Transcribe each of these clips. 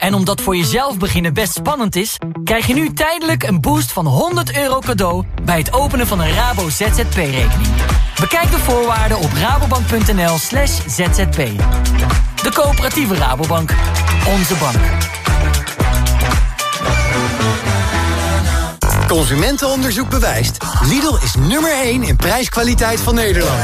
En omdat voor jezelf beginnen best spannend is... krijg je nu tijdelijk een boost van 100 euro cadeau... bij het openen van een Rabo ZZP-rekening. Bekijk de voorwaarden op rabobank.nl slash zzp. De coöperatieve Rabobank. Onze bank. Consumentenonderzoek bewijst. Lidl is nummer 1 in prijskwaliteit van Nederland.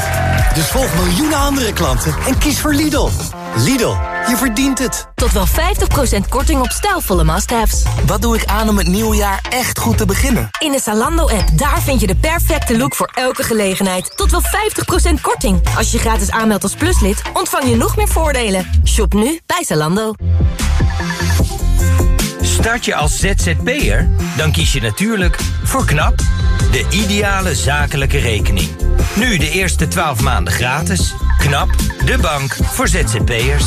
Dus volg miljoenen andere klanten en kies voor Lidl. Lidl, je verdient het. Tot wel 50% korting op stijlvolle must-haves. Wat doe ik aan om het nieuwe jaar echt goed te beginnen? In de Zalando-app, daar vind je de perfecte look voor elke gelegenheid. Tot wel 50% korting. Als je je gratis aanmeldt als pluslid, ontvang je nog meer voordelen. Shop nu bij Zalando. Start je als ZZP'er? Dan kies je natuurlijk voor KNAP, de ideale zakelijke rekening. Nu de eerste 12 maanden gratis. KNAP, de bank voor ZZP'ers.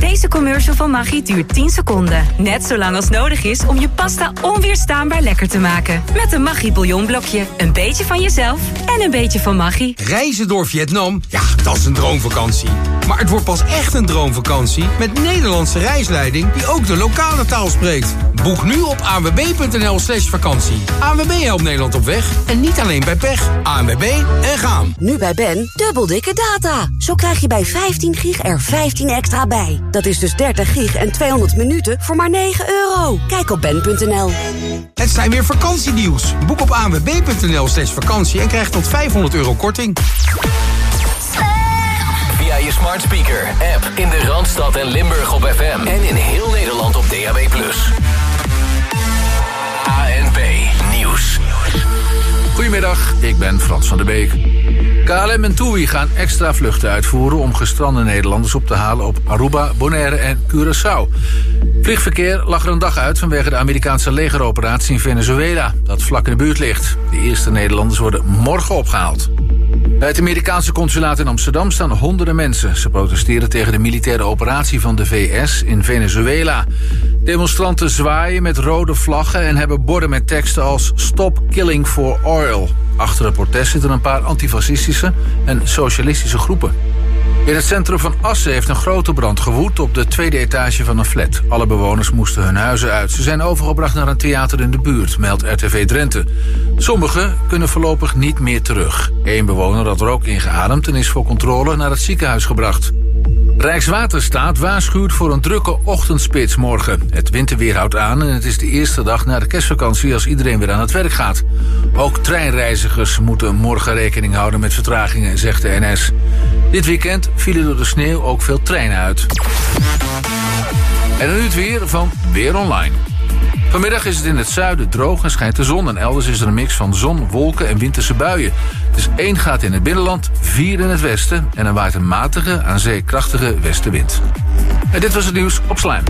Deze commercial van Maggi duurt 10 seconden. Net zo lang als nodig is om je pasta onweerstaanbaar lekker te maken. Met een Maggi bouillonblokje. Een beetje van jezelf en een beetje van Maggi. Reizen door Vietnam, ja, dat is een droomvakantie. Maar het wordt pas echt een droomvakantie met Nederlandse reisleiding die ook de lokale taal spreekt. Boek nu op anwb.nl slash vakantie. ANWB helpt Nederland op weg en niet alleen bij pech. ANWB en gaan. Nu bij Ben, dubbel dikke data. Zo krijg je bij 15 gig er 15 extra bij. Dat is dus 30 gig en 200 minuten voor maar 9 euro. Kijk op ben.nl. Het zijn weer vakantienieuws. Boek op anwb.nl slash vakantie en krijg tot 500 euro korting. Via je smart speaker, app in de Randstad en Limburg op FM. En in heel Nederland op DAB+. ANP Nieuws. Goedemiddag, ik ben Frans van der Beek. KLM en TUI gaan extra vluchten uitvoeren om gestrande Nederlanders op te halen op Aruba, Bonaire en Curaçao. Vliegverkeer lag er een dag uit vanwege de Amerikaanse legeroperatie in Venezuela, dat vlak in de buurt ligt. De eerste Nederlanders worden morgen opgehaald. Bij het Amerikaanse consulaat in Amsterdam staan honderden mensen. Ze protesteren tegen de militaire operatie van de VS in Venezuela. Demonstranten zwaaien met rode vlaggen en hebben borden met teksten als Stop Killing for Oil. Achter het protest zitten een paar antifascistische en socialistische groepen. In het centrum van Assen heeft een grote brand gewoed op de tweede etage van een flat. Alle bewoners moesten hun huizen uit. Ze zijn overgebracht naar een theater in de buurt, meldt RTV Drenthe. Sommigen kunnen voorlopig niet meer terug. Eén bewoner had rook ingeademd en is voor controle naar het ziekenhuis gebracht. Rijkswaterstaat waarschuwt voor een drukke ochtendspits morgen. Het winterweer houdt aan en het is de eerste dag na de kerstvakantie als iedereen weer aan het werk gaat. Ook treinreizigers moeten morgen rekening houden met vertragingen, zegt de NS. Dit weekend vielen door de sneeuw ook veel treinen uit. En dan nu het weer van Weer Online. Vanmiddag is het in het zuiden droog en schijnt de zon. En elders is er een mix van zon, wolken en winterse buien. Dus één gaat in het binnenland, vier in het westen... en er waait een matige, aan zee krachtige westenwind. En dit was het nieuws op Slijm.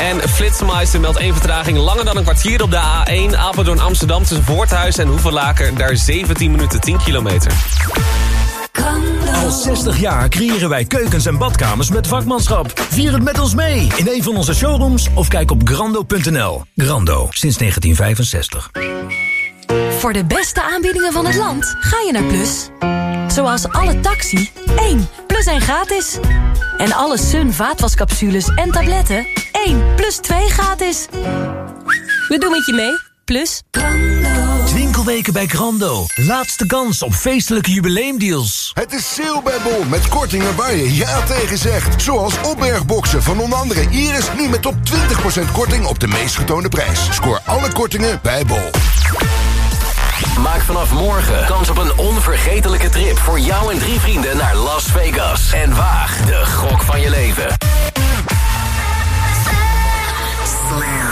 En Flitsmeister meldt één vertraging langer dan een kwartier op de A1... Apeldoorn Amsterdam tussen Voorthuis en Hoevelaken. Daar 17 minuten 10 kilometer. Al 60 jaar creëren wij keukens en badkamers met vakmanschap. Vier het met ons mee in een van onze showrooms of kijk op grando.nl. Grando, sinds 1965. Voor de beste aanbiedingen van het land ga je naar Plus. Zoals alle taxi, 1 plus 1 gratis. En alle Sun vaatwascapsules en tabletten, 1 plus 2 gratis. We doen het je mee, Plus. Winkelweken bij Grando. Laatste kans op feestelijke jubileumdeals. Het is sale bij Bol met kortingen waar je ja tegen zegt. Zoals opbergboxen van onder andere Iris nu met tot 20% korting op de meest getoonde prijs. Scoor alle kortingen bij Bol. Maak vanaf morgen kans op een onvergetelijke trip voor jou en drie vrienden naar Las Vegas. En waag de gok van je leven. Florian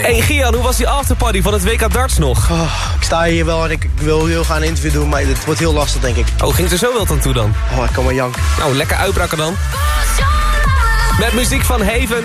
Hey Gian, hoe was die afterparty van het WK darts nog? ik sta hier wel en ik, ik wil heel graag een interview doen, maar het wordt heel lastig, denk ik. Oh, ging het er zo wel aan toe dan? Oh, ik kan maar jank. Nou, lekker uitbraken dan. Met muziek van Haven.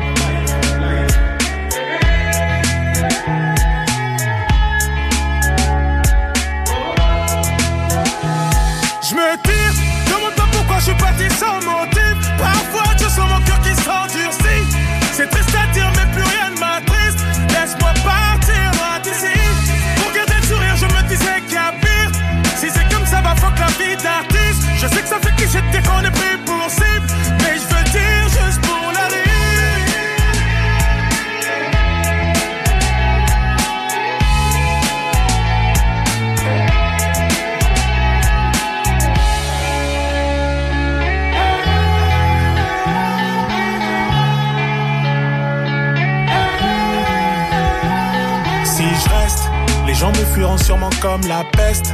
Dire qu'on est pris pour cible. Mais je veux dire juste pour la. Si je reste, les gens me fuiront sûrement comme la peste.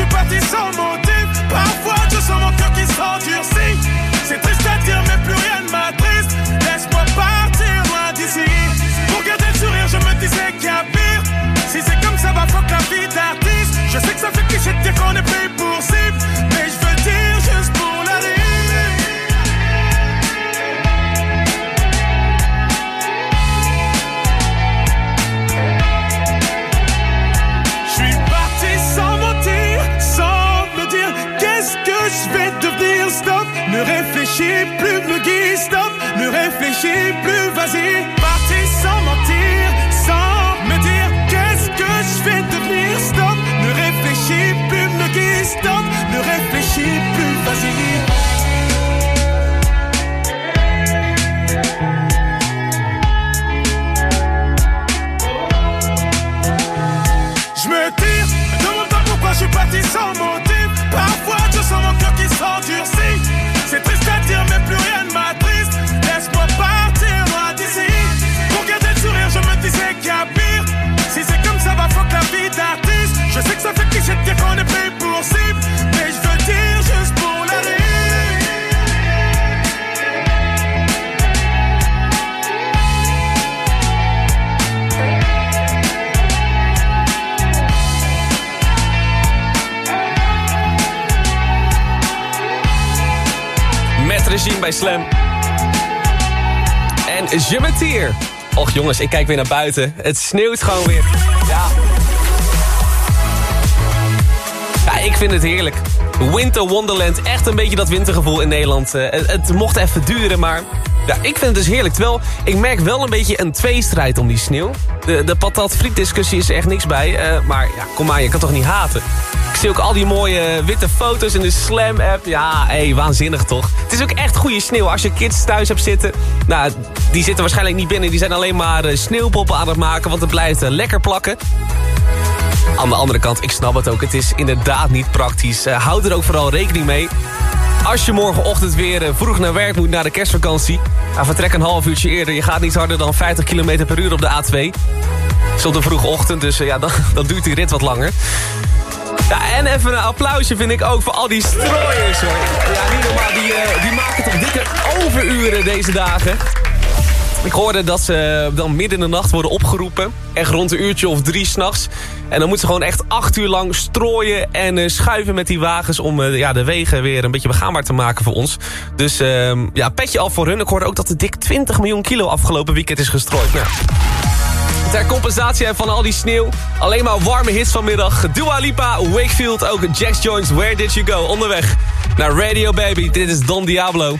Suis parti sans motif. Parfois je sens mon cœur qui s'endurcit. C'est triste à dire, mais plus rien plus, me guide. Stop, ne réfléchis plus, vas-y. Parti sans mentir, sans me dire qu'est-ce que je vais devenir. Stop, ne réfléchis plus, me guide. Stop, ne réfléchis plus, vas-y. Je me tire, me demande pas pourquoi je suis parti sans motif. Bij Slam. En Je. Och jongens, ik kijk weer naar buiten. Het sneeuwt gewoon weer. Ja. Ja, ik vind het heerlijk. Winter Wonderland, echt een beetje dat wintergevoel in Nederland. Eh, het mocht even duren, maar ja, ik vind het dus heerlijk. Terwijl, ik merk wel een beetje een tweestrijd om die sneeuw. De, de patat friet discussie is er echt niks bij. eh, maar ja, kom maar, je kan toch niet haten? Ik zie ook al die mooie witte foto's in de Slam-app. Ja, hé, waanzinnig toch? Het is ook echt goede sneeuw. Als je kids thuis hebt zitten... Nou, die zitten waarschijnlijk niet binnen. Die zijn alleen maar eh, sneeuwpoppen aan het maken. Want het blijft eh, lekker plakken. Aan de andere kant, ik snap het ook. Het is inderdaad niet praktisch. Houd er ook vooral rekening mee. Als je morgenochtend weer eh, vroeg naar werk moet na de kerstvakantie... Nou, vertrek een half uurtje eerder. Je gaat niet harder dan 50 km per uur op de A2. Het is op de vroege ochtend, dus eh, ja, dan, dan duurt die rit wat langer. Ja, en even een applausje vind ik ook voor al die strooiers hoor. Ja, niet normaal, die, eh, die maken toch dikke overuren deze dagen. Ik hoorde dat ze dan midden in de nacht worden opgeroepen. Echt rond een uurtje of drie s'nachts. En dan moeten ze gewoon echt acht uur lang strooien en eh, schuiven met die wagens... om eh, ja, de wegen weer een beetje begaanbaar te maken voor ons. Dus ehm, ja, petje al voor hun. Ik hoorde ook dat er dik 20 miljoen kilo afgelopen weekend is gestrooid. Nou, ter compensatie van al die sneeuw. Alleen maar warme hits vanmiddag. Dua Lipa, Wakefield, ook Jack's Joints, Where Did You Go? Onderweg naar Radio Baby. Dit is Don Diablo.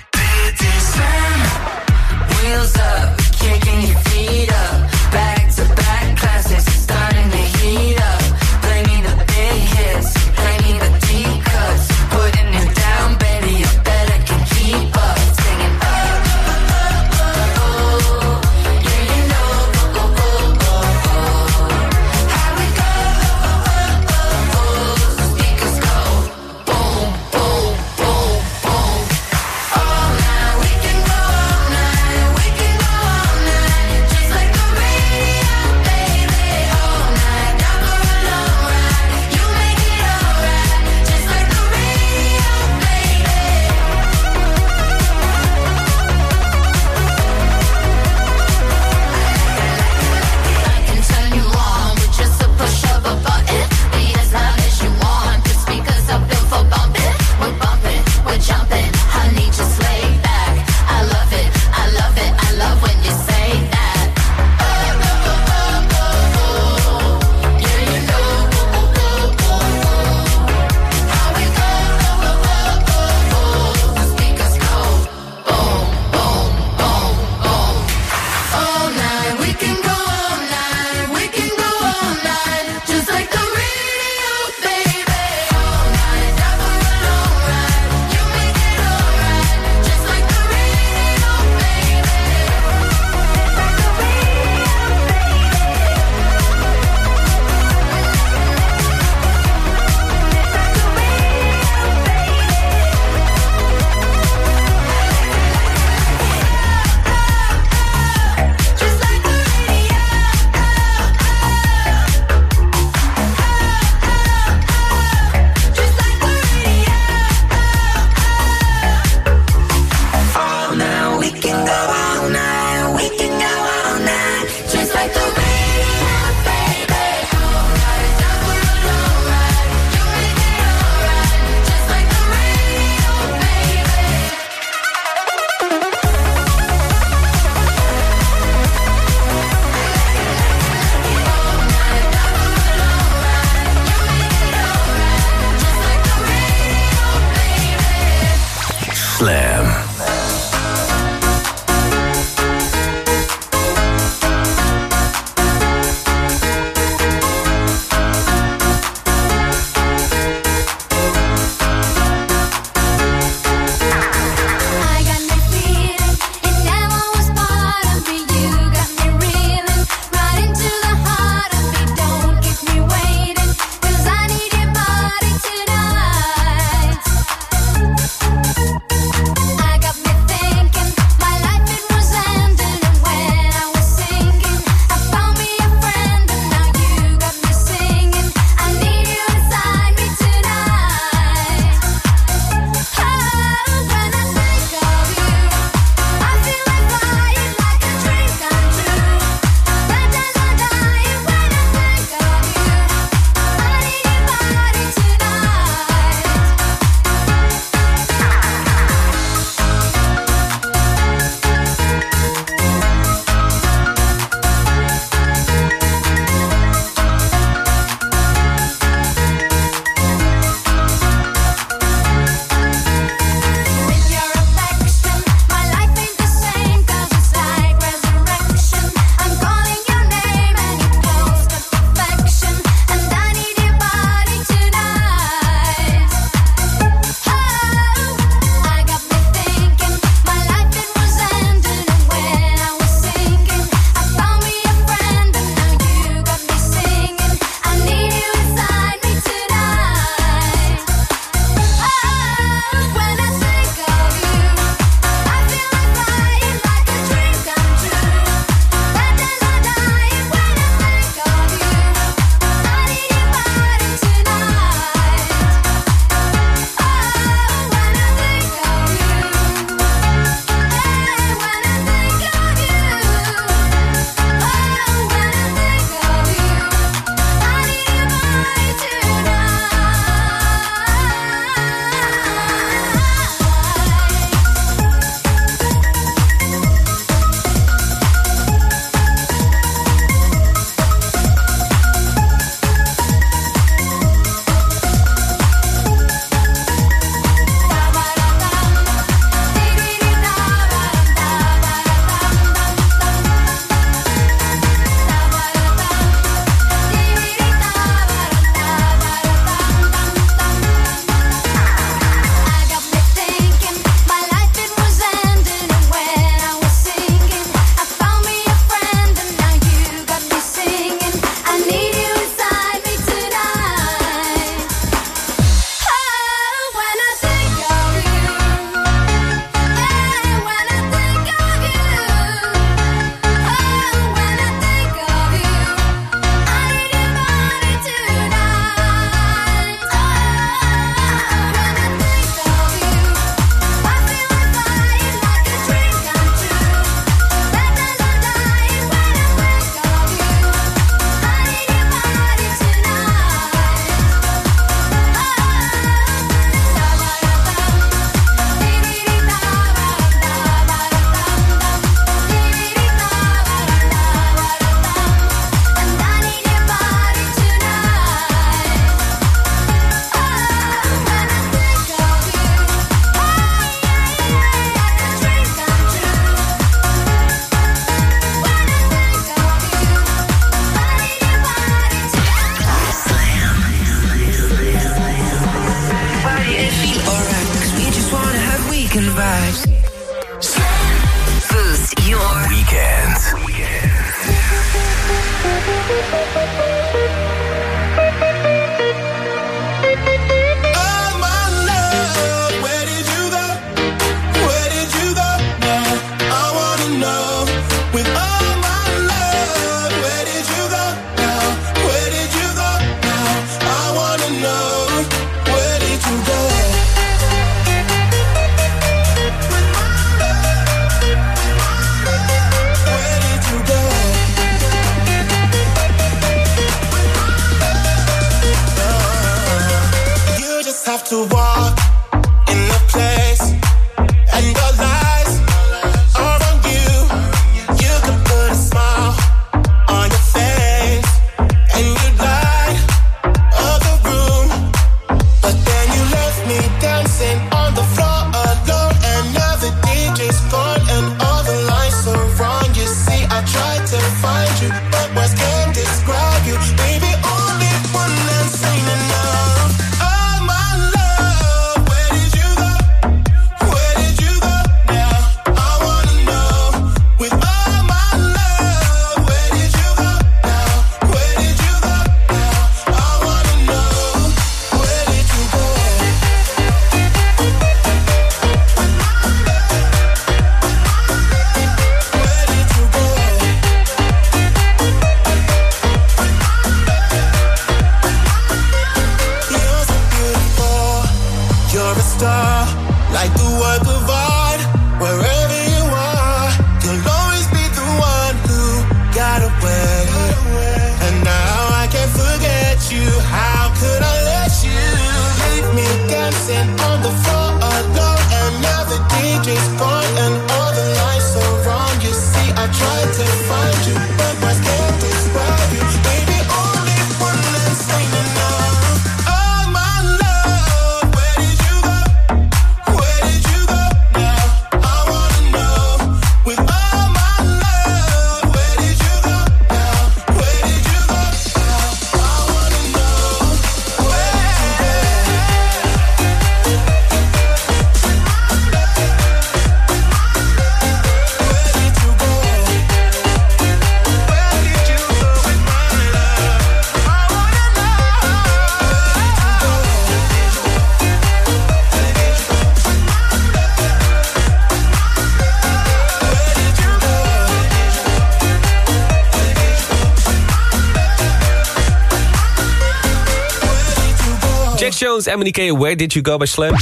Jones, Emily K, Where Did You Go bij Slam?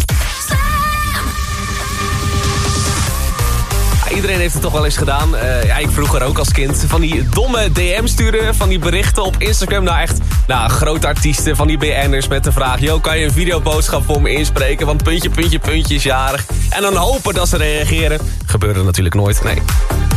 Iedereen heeft het toch wel eens gedaan. Eh, ja, ik vroeger ook als kind. Van die domme DM sturen, van die berichten op Instagram. Nou echt, nou, grote artiesten, van die BN'ers met de vraag... Yo, kan je een videoboodschap voor me inspreken? Want puntje, puntje, puntje is jarig. En dan hopen dat ze reageren. Gebeurde natuurlijk nooit, nee.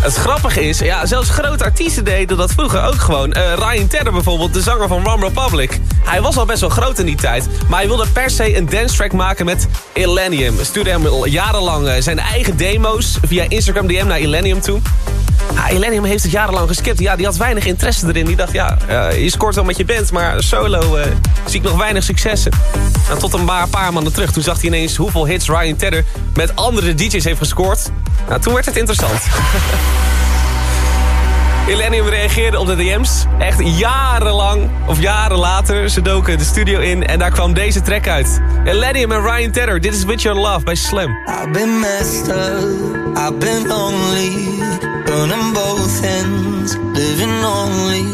Het grappige is, ja, zelfs grote artiesten deden dat vroeger ook gewoon. Eh, Ryan Tedder bijvoorbeeld, de zanger van One Republic. Hij was al best wel groot in die tijd. Maar hij wilde per se een dance track maken met Illenium. Stuurde hem jarenlang eh, zijn eigen demo's via Instagram DM naar Illenium toe. Ja, Illenium heeft het jarenlang geskipt. Ja, die had weinig interesse erin. Die dacht, ja, eh, je scoort wel met je band, maar solo eh, zie ik nog weinig successen. En tot een paar, paar maanden terug, toen zag hij ineens hoeveel hits Ryan Tedder met andere DJ's heeft gescoord. Nou, toen werd het interessant. Illenium reageerde op de DM's. Echt jarenlang, of jaren later, ze doken de studio in en daar kwam deze track uit. Illenium en Ryan Tedder, dit is With Your Love bij Slam. I've been messed up, I've been lonely, burning both ends, living only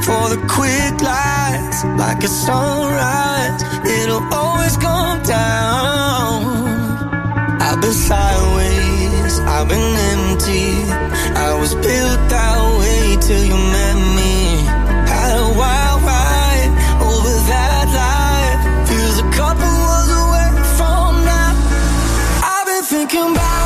for the quick lights, like a sunrise, it'll always come down. I've been sideways, I've been empty, I was built way till you met me. Had a wild ride over that feels a couple worlds away from now. I've been thinking about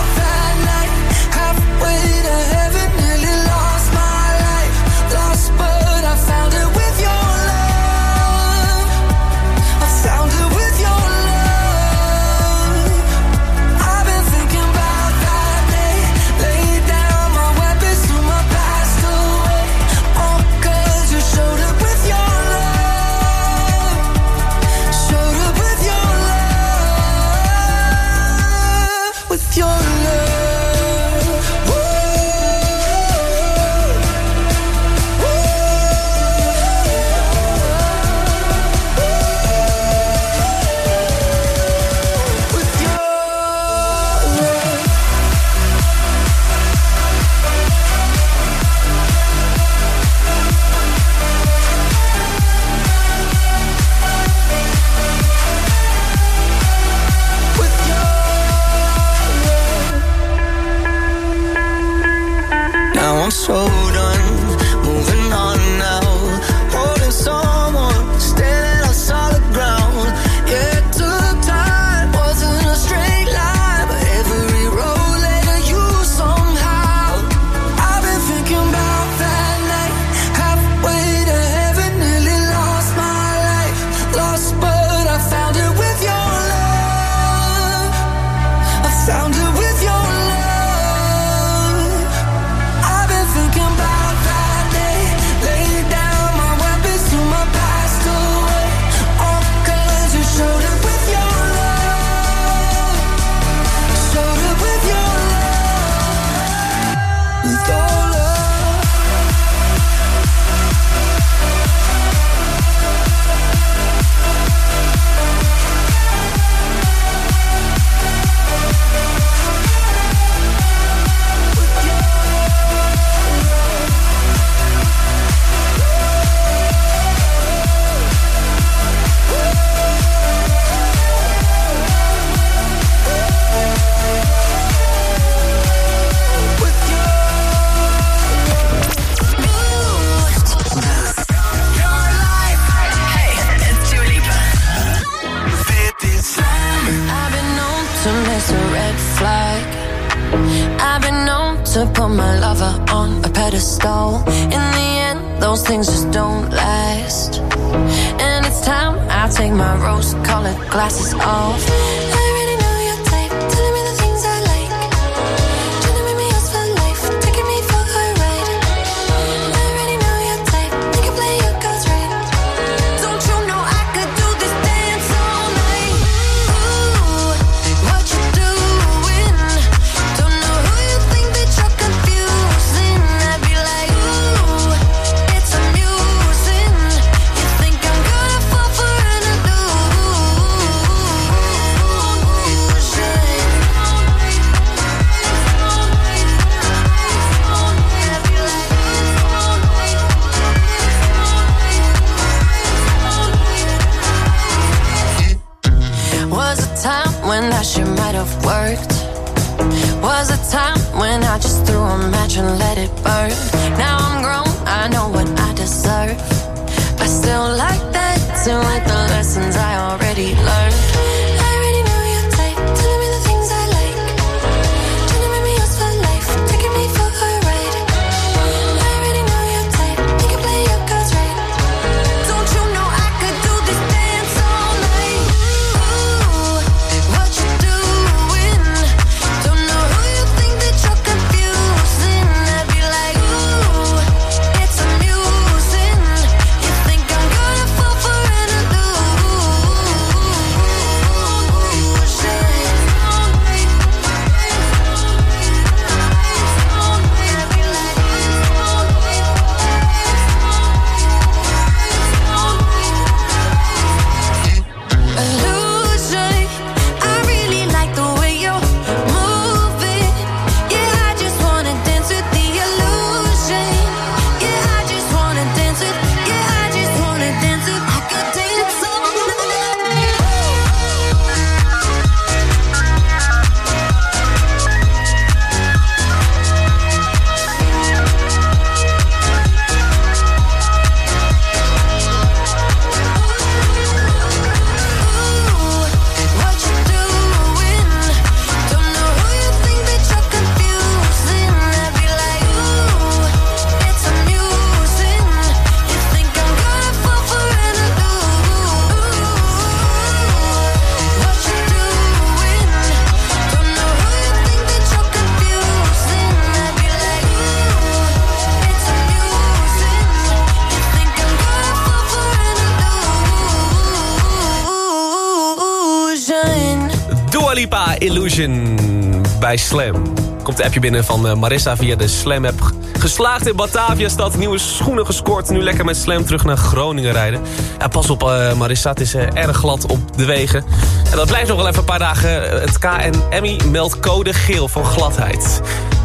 Slam. Komt de appje binnen van eh, Marissa via de Slam app. Geslaagd in Batavia stad, nieuwe schoenen gescoord. Nu lekker met Slam terug naar Groningen rijden. Ja, pas op eh, Marissa, het is eh, erg glad op de wegen. En dat blijft nog wel even een paar dagen. Het KNMI meldt code geel van gladheid.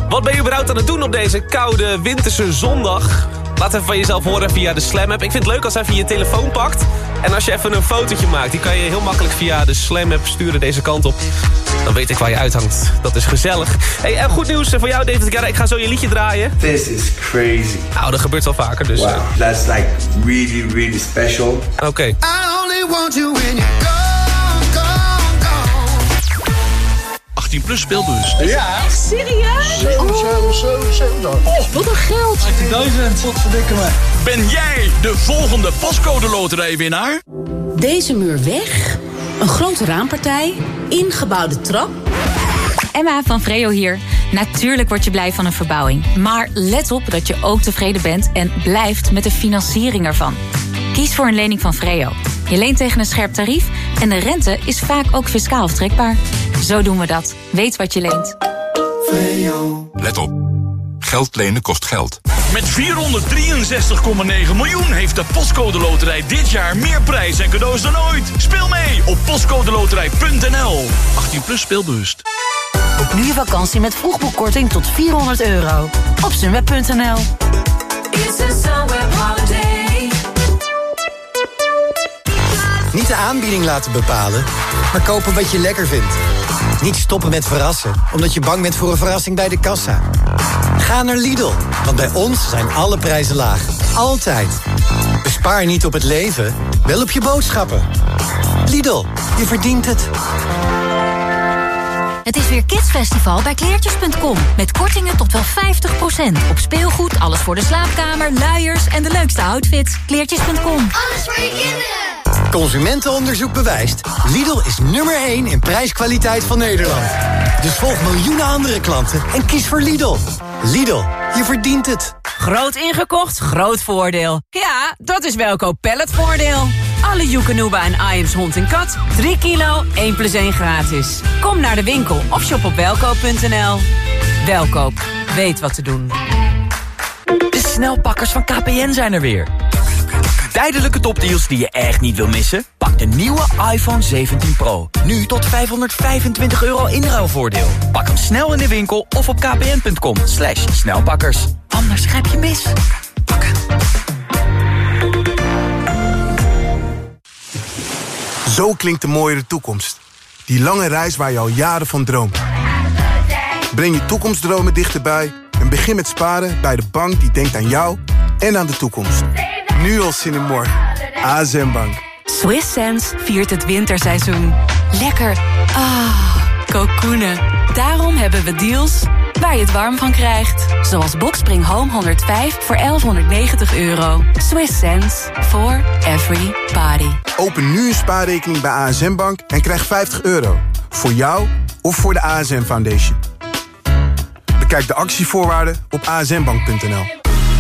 Wat ben je überhaupt aan het doen op deze koude winterse zondag? Laat even van jezelf horen via de Slam app. Ik vind het leuk als je even je telefoon pakt. En als je even een fotootje maakt, die kan je heel makkelijk via de Slam app sturen deze kant op. Dan weet ik waar je uithangt. Dat is gezellig. Hey, en goed nieuws voor jou, David Guerra. Ik ga zo je liedje draaien. This is crazy. Nou, dat gebeurt wel vaker, dus... Wow, eh, that's like really, really special. Oké. I only want you when gone, 18 plus speelbus. Ja. Echt serieus? 7, 7, 7, 7. Oh, wat een geld. 18.000. Wat verdikke me. Ben jij de volgende pascode loterijwinnaar? Deze muur weg, een grote raampartij, ingebouwde trap. Emma van Freo hier. Natuurlijk word je blij van een verbouwing. Maar let op dat je ook tevreden bent en blijft met de financiering ervan. Kies voor een lening van Freo. Je leent tegen een scherp tarief en de rente is vaak ook fiscaal aftrekbaar. Zo doen we dat. Weet wat je leent. Let op. Geld lenen kost geld. Met 463,9 miljoen heeft de Postcode Loterij dit jaar meer prijs en cadeaus dan ooit. Speel mee op postcodeloterij.nl. 18 plus speelbewust. Boek nu je vakantie met vroegboekkorting tot 400 euro. Op sunweb.nl Niet de aanbieding laten bepalen, maar kopen wat je lekker vindt. Niet stoppen met verrassen, omdat je bang bent voor een verrassing bij de kassa. Ga naar Lidl, want bij ons zijn alle prijzen laag. Altijd. Bespaar niet op het leven, wel op je boodschappen. Lidl, je verdient het. Het is weer Kidsfestival bij kleertjes.com. Met kortingen tot wel 50%. Op speelgoed, alles voor de slaapkamer, luiers en de leukste outfits. Kleertjes.com. Alles voor je kinderen. Consumentenonderzoek bewijst. Lidl is nummer 1 in prijskwaliteit van Nederland. Dus volg miljoenen andere klanten en kies voor Lidl. Lidl, je verdient het. Groot ingekocht, groot voordeel. Ja, dat is Welkoop Palletvoordeel. Alle Joekanuba en Iams hond en kat. 3 kilo, 1 plus 1 gratis. Kom naar de winkel of shop op welkoop.nl. Welkoop, weet wat te doen. De snelpakkers van KPN zijn er weer. Tijdelijke topdeals die je echt niet wil missen? Pak de nieuwe iPhone 17 Pro. Nu tot 525 euro inruilvoordeel. Pak hem snel in de winkel of op kpn.com. Slash snelpakkers. Anders grijp je mis. Zo klinkt de mooiere toekomst. Die lange reis waar je al jaren van droomt. Breng je toekomstdromen dichterbij en begin met sparen bij de bank die denkt aan jou en aan de toekomst. Nu al zin in morgen. ASM Bank. Swiss Sense viert het winterseizoen. Lekker. Ah, kokoenen. Daarom hebben we deals waar je het warm van krijgt. Zoals Boxspring Home 105 voor 1190 euro. Swiss Sense for every party. Open nu een spaarrekening bij ASM Bank en krijg 50 euro. Voor jou of voor de ASM Foundation. Bekijk de actievoorwaarden op asmbank.nl.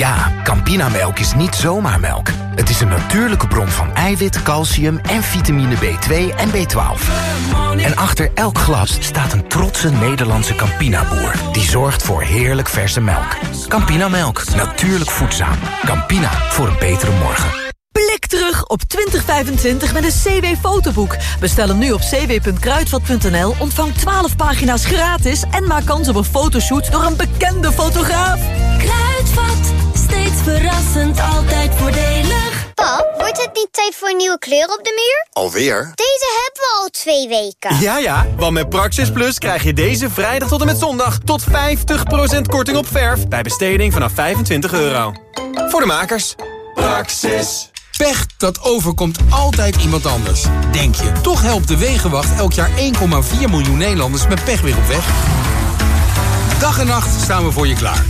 Ja, Campinamelk is niet zomaar melk. Het is een natuurlijke bron van eiwit, calcium en vitamine B2 en B12. En achter elk glas staat een trotse Nederlandse Campina-boer... die zorgt voor heerlijk verse melk. Campinamelk, natuurlijk voedzaam. Campina, voor een betere morgen. Blik terug op 2025 met een CW-fotoboek. Bestel hem nu op cw.kruidvat.nl, ontvang 12 pagina's gratis... en maak kans op een fotoshoot door een bekende fotograaf. Kruidvat, steeds verrassend, altijd voordelig. Pap, wordt het niet tijd voor een nieuwe kleur op de muur? Alweer? Deze hebben we al twee weken. Ja, ja, want met Praxis Plus krijg je deze vrijdag tot en met zondag... tot 50% korting op verf bij besteding vanaf 25 euro. Voor de makers. Praxis. Pech, dat overkomt altijd iemand anders. Denk je, toch helpt de Wegenwacht elk jaar 1,4 miljoen Nederlanders met pech weer op weg? Dag en nacht staan we voor je klaar.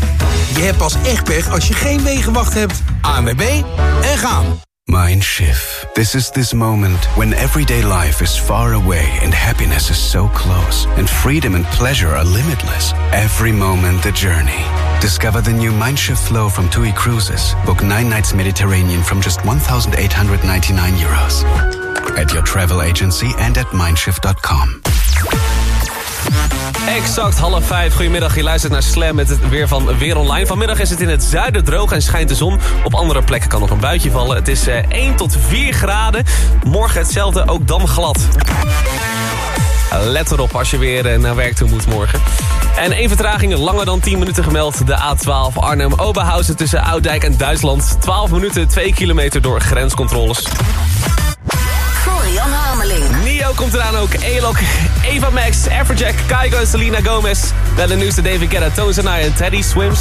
Je hebt pas echt pech als je geen Wegenwacht hebt. ANWB en gaan. Mindshift. This is this moment when everyday life is far away and happiness is so close, and freedom and pleasure are limitless. Every moment the journey. Discover the new Mindshift flow from TUI Cruises. Book nine nights Mediterranean from just 1,899 euros. At your travel agency and at mindshift.com. Exact half vijf. Goedemiddag, je luistert naar Slam met het weer van Weer Online. Vanmiddag is het in het zuiden droog en schijnt de zon. Op andere plekken kan nog een buitje vallen. Het is eh, 1 tot 4 graden. Morgen hetzelfde, ook dan glad. Let erop als je weer eh, naar werk toe moet morgen. En één vertraging, langer dan 10 minuten gemeld. De A12 Arnhem-Oberhausen tussen Ouddijk en Duitsland. 12 minuten, 2 kilometer door grenscontroles. Nio komt eraan ook. Elok, Eva Max, Everjack, Kaigo en Selena Gomez. Dan de nieuwste David Guetta, I en Teddy Swims.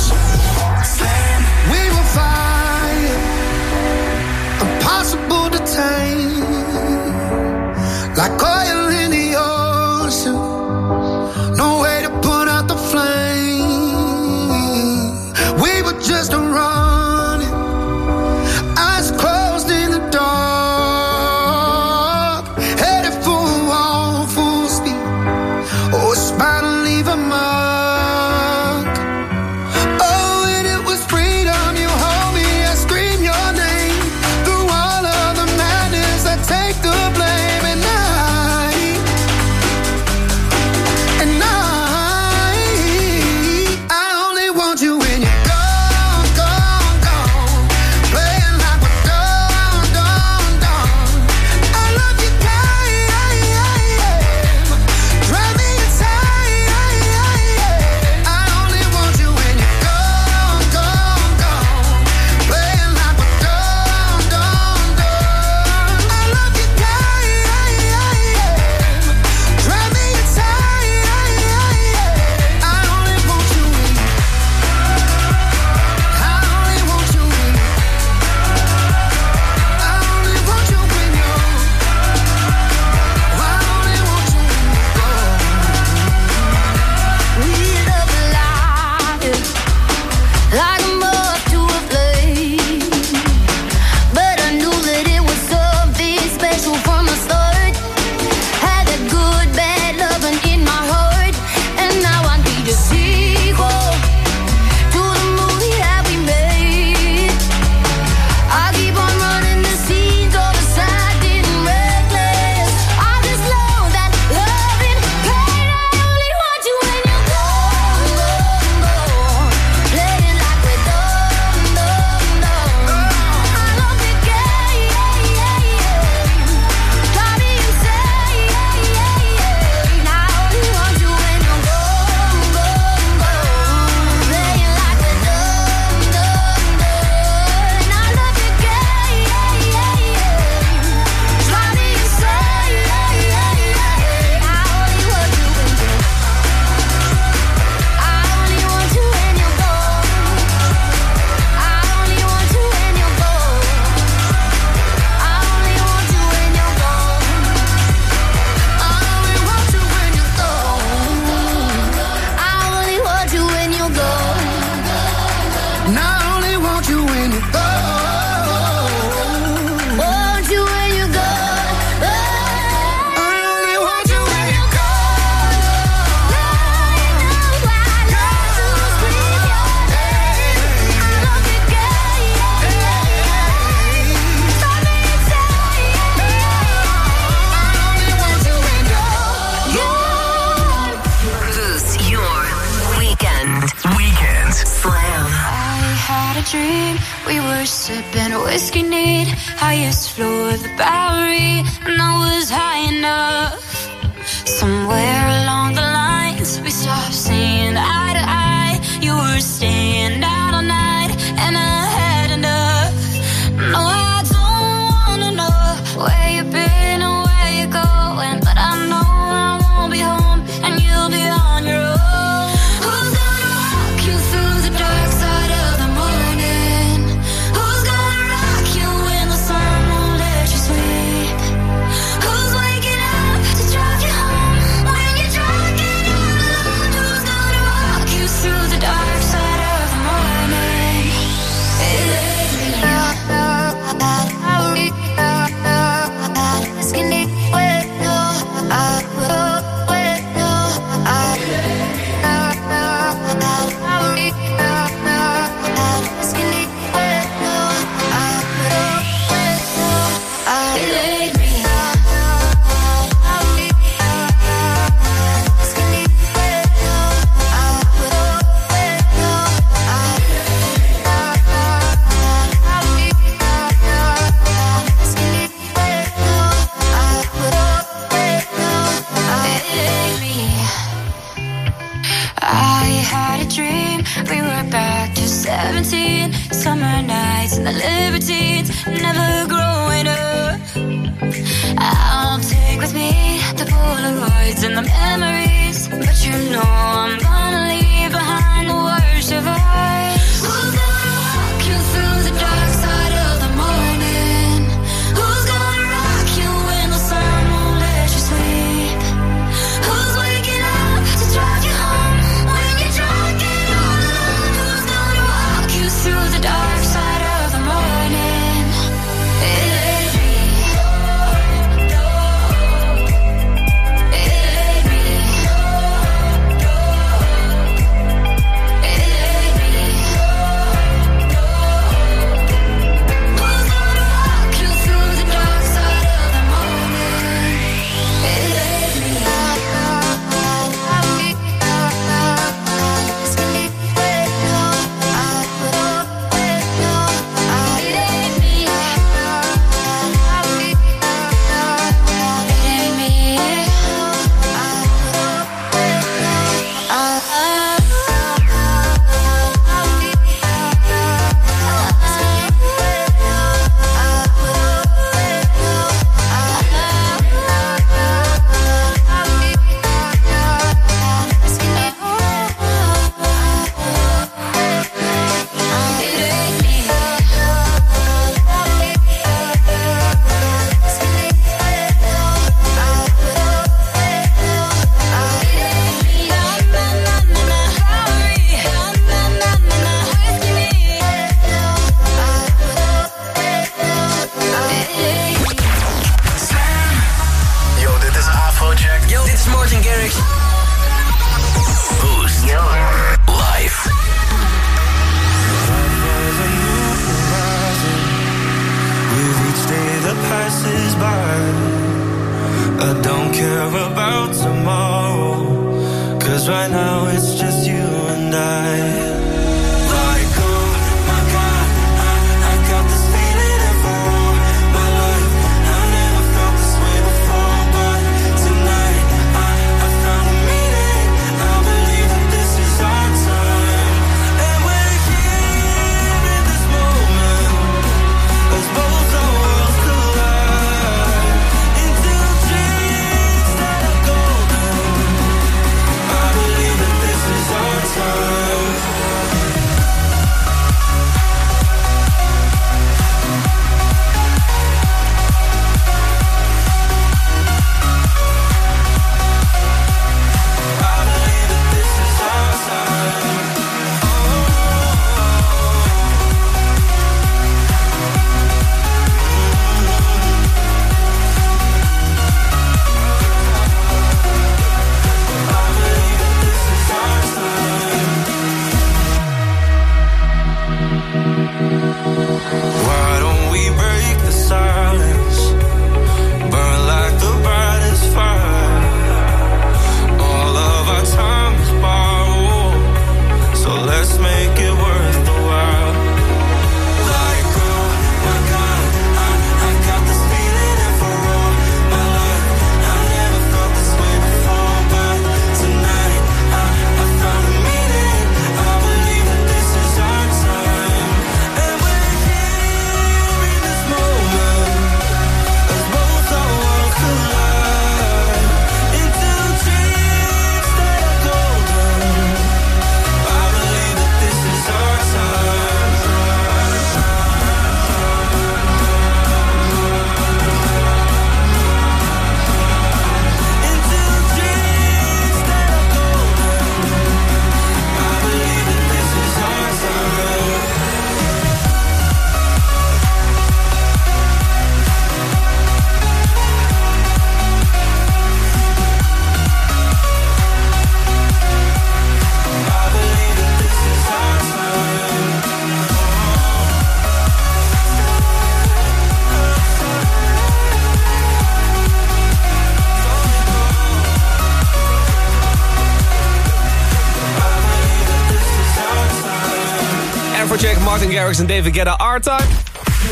Afrojack, Martin Garrix en David Guetta, Time.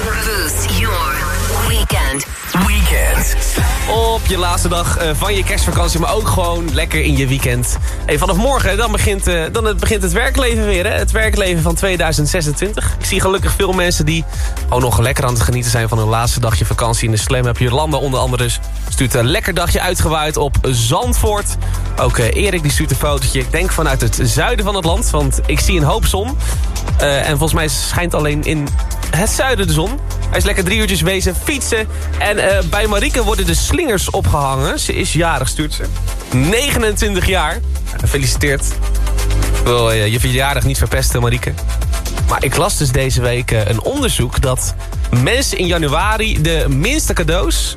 Boost your weekend. Weekend. Op je laatste dag eh, van je kerstvakantie, maar ook gewoon lekker in je weekend. Hey, vanaf morgen dan begint, eh, dan het begint het werkleven weer. Hè? Het werkleven van 2026. Ik zie gelukkig veel mensen die ook nog lekker aan het genieten zijn... van hun laatste dagje vakantie in de Slam. Heb je Landa onder andere dus stuurt een lekker dagje uitgewaaid op Zandvoort. Ook eh, Erik die stuurt een fotootje. Ik denk vanuit het zuiden van het land, want ik zie een hoop zon. En volgens mij schijnt alleen in het zuiden de zon. Hij is lekker drie uurtjes wezen fietsen. En eh, bij Marieke worden de slingers opgehangen. Ze is jarig, stuurt ze. 29 jaar. Gefeliciteerd. Ik wil eh, je verjaardag niet verpesten, Marieke. Maar ik las dus deze week eh, een onderzoek dat mensen in januari de minste cadeaus...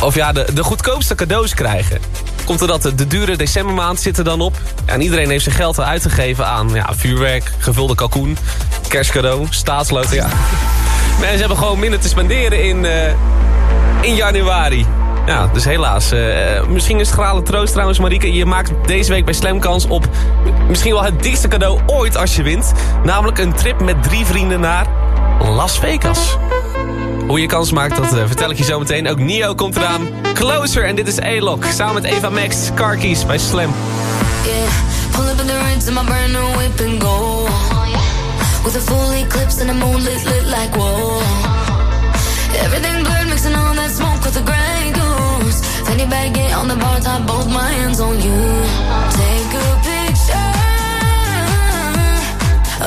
of ja, de, de goedkoopste cadeaus krijgen. Komt er dat de, dure decembermaand zit er dan op. En iedereen heeft zijn geld uitgegeven aan ja, vuurwerk, gevulde kalkoen, kerstcadeau, staatsloten. Mensen hebben gewoon minder te spenderen in, eh, in januari. Ja, dus helaas. eh, misschien is het grale troost trouwens, Marieke. Je maakt deze week bij Slam kans op misschien wel het dikste cadeau ooit als je wint. Namelijk een trip met drie vrienden naar Las Vegas. Hoe je kans maakt, dat eh, vertel ik je zo meteen. Ook Nio komt eraan. Closer, en dit is A-Lock. Samen met Eva Max, Car Keys bij Slam. Yeah, pull the my and. With a full eclipse and the moon lit, lit like whoa. Everything blurred, mixing all that smoke with the gray goose. Fanny bag, get on the bar top, both my hands on you. Take a picture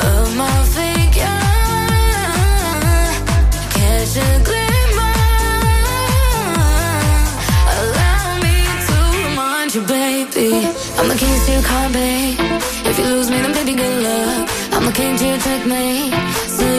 of my figure. Catch a glimmer. Allow me to remind you, baby. I'm the keys to your car, babe perfect me. So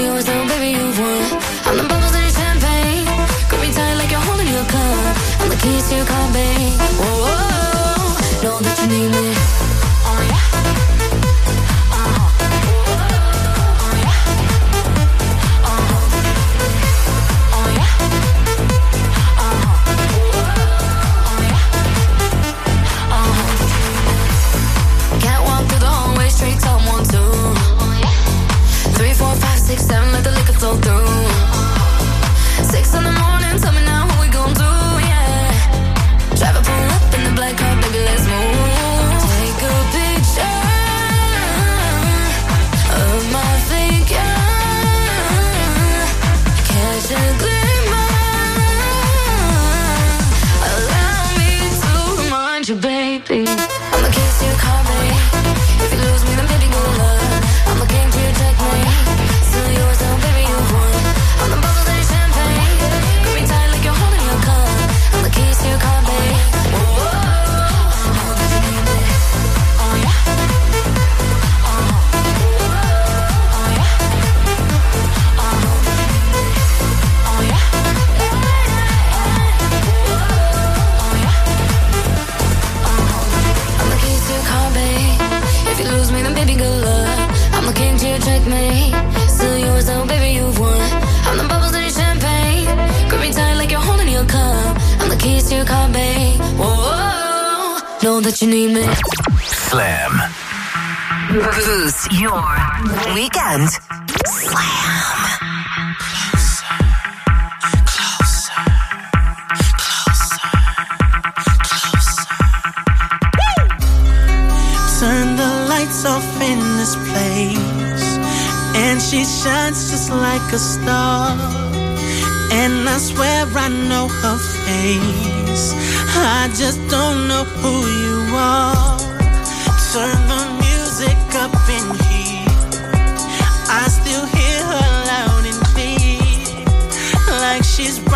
know that you need me. Slam. Boost your weekend. Slam. off in this place and she shines just like a star and i swear i know her face I just don't know who you are. Turn the music up in here. I still hear her loud and clear, like she's.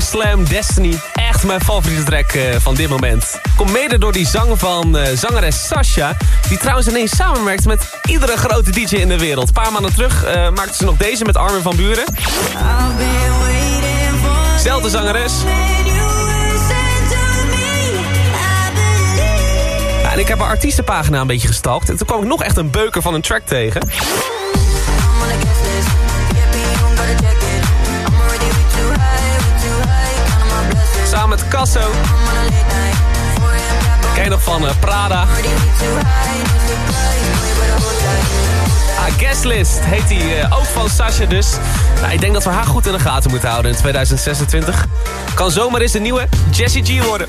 Slam Destiny. Echt mijn favoriete track eh, van dit moment. Komt mede door die zang van eh, zangeres Sasha. Die trouwens ineens samenwerkt met iedere grote DJ in de wereld. Een paar maanden terug uh, maakte ze nog deze met Armin van Buren. Zelfde zangeres. En ik heb haar artiestenpagina een beetje gestalkt. En toen kwam ik nog echt een beuker van een track tegen. met Casso. Ken je nog van eh, Prada? Ah, Guestlist heet die eh, ook van Sasha dus. Nou, ik denk dat we haar goed in de gaten moeten houden in 2026. Kan zomaar eens de nieuwe Jessie G worden.